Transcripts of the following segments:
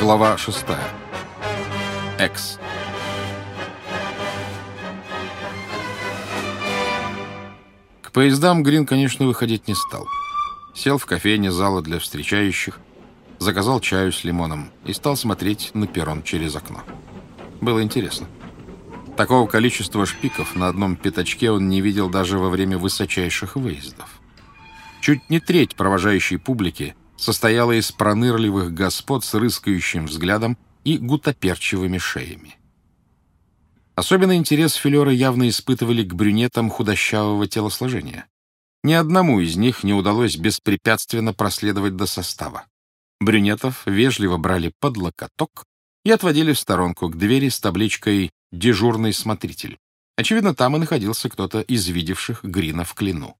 Глава 6. Экс. К поездам Грин, конечно, выходить не стал. Сел в кофейне зала для встречающих, заказал чаю с лимоном и стал смотреть на перрон через окно. Было интересно. Такого количества шпиков на одном пятачке он не видел даже во время высочайших выездов. Чуть не треть провожающей публики состояла из пронырливых господ с рыскающим взглядом и гутоперчивыми шеями. Особенный интерес филеры явно испытывали к брюнетам худощавого телосложения. Ни одному из них не удалось беспрепятственно проследовать до состава. Брюнетов вежливо брали под локоток и отводили в сторонку к двери с табличкой «Дежурный смотритель». Очевидно, там и находился кто-то из видевших Грина в клину.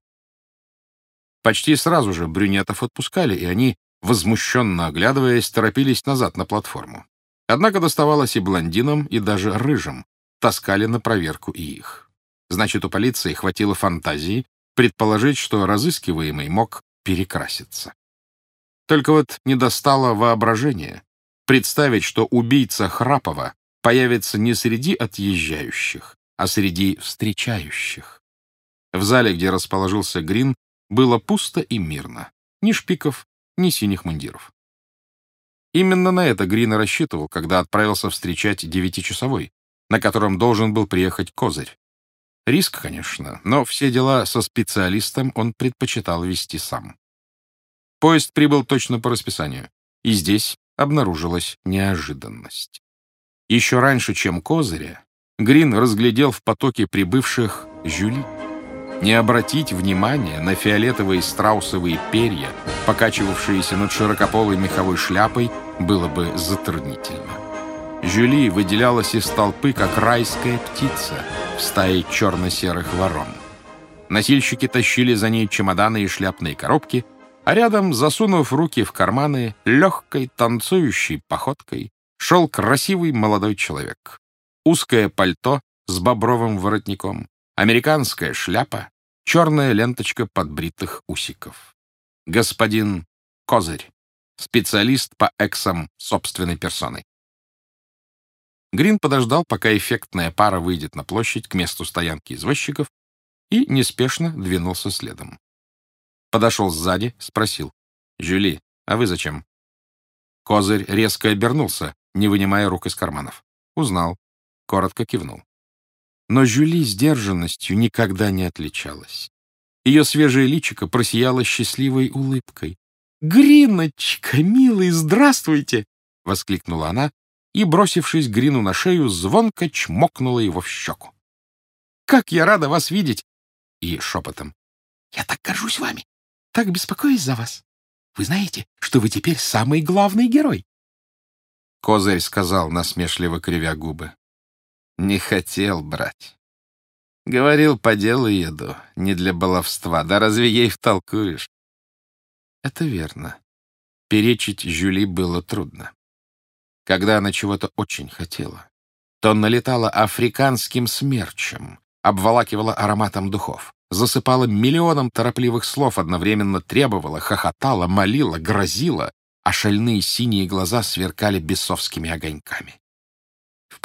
Почти сразу же брюнетов отпускали, и они, возмущенно оглядываясь, торопились назад на платформу. Однако доставалось и блондинам, и даже рыжим. Таскали на проверку и их. Значит, у полиции хватило фантазии предположить, что разыскиваемый мог перекраситься. Только вот не достало воображения представить, что убийца Храпова появится не среди отъезжающих, а среди встречающих. В зале, где расположился Грин, было пусто и мирно. Ни шпиков, ни синих мундиров. Именно на это Грина рассчитывал, когда отправился встречать девятичасовой, на котором должен был приехать Козырь. Риск, конечно, но все дела со специалистом он предпочитал вести сам. Поезд прибыл точно по расписанию, и здесь обнаружилась неожиданность. Еще раньше, чем Козыря, Грин разглядел в потоке прибывших Жюли. Не обратить внимания на фиолетовые страусовые перья, покачивавшиеся над широкополой меховой шляпой, было бы затруднительно. Жюли выделялась из толпы, как райская птица в стае черно-серых ворон. Носильщики тащили за ней чемоданы и шляпные коробки, а рядом, засунув руки в карманы, легкой танцующей походкой, шел красивый молодой человек. Узкое пальто с бобровым воротником, Американская шляпа, черная ленточка подбритых усиков. Господин Козырь, специалист по эксам собственной персоной. Грин подождал, пока эффектная пара выйдет на площадь к месту стоянки извозчиков и неспешно двинулся следом. Подошел сзади, спросил. «Жюли, а вы зачем?» Козырь резко обернулся, не вынимая рук из карманов. Узнал. Коротко кивнул. Но Жюли сдержанностью никогда не отличалась. Ее свежее личико просияло счастливой улыбкой. «Гриночка, милый, здравствуйте!» — воскликнула она и, бросившись Грину на шею, звонко чмокнула его в щеку. «Как я рада вас видеть!» И шепотом. «Я так горжусь вами, так беспокоюсь за вас. Вы знаете, что вы теперь самый главный герой?» Козырь сказал, насмешливо кривя губы. Не хотел брать. Говорил, по делу еду, не для баловства. Да разве ей втолкуешь? Это верно. Перечить Жюли было трудно. Когда она чего-то очень хотела, то налетала африканским смерчем, обволакивала ароматом духов, засыпала миллионом торопливых слов, одновременно требовала, хохотала, молила, грозила, а шальные синие глаза сверкали бесовскими огоньками.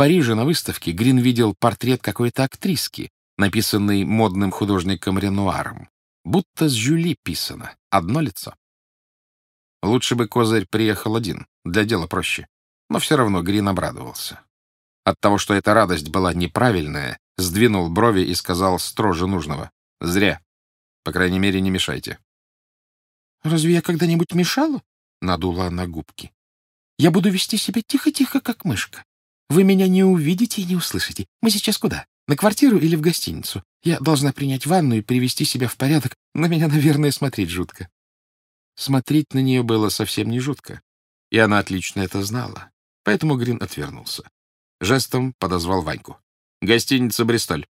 Париже на выставке Грин видел портрет какой-то актриски, написанный модным художником Ренуаром. Будто с Жюли писано. Одно лицо. Лучше бы Козырь приехал один, для дела проще. Но все равно Грин обрадовался. От того, что эта радость была неправильная, сдвинул брови и сказал строже нужного. «Зря. По крайней мере, не мешайте». «Разве я когда-нибудь мешала?» — надула она губки. «Я буду вести себя тихо-тихо, как мышка. Вы меня не увидите и не услышите. Мы сейчас куда? На квартиру или в гостиницу? Я должна принять ванну и привести себя в порядок. На меня, наверное, смотреть жутко». Смотреть на нее было совсем не жутко, и она отлично это знала. Поэтому Грин отвернулся. Жестом подозвал Ваньку. «Гостиница «Бристоль».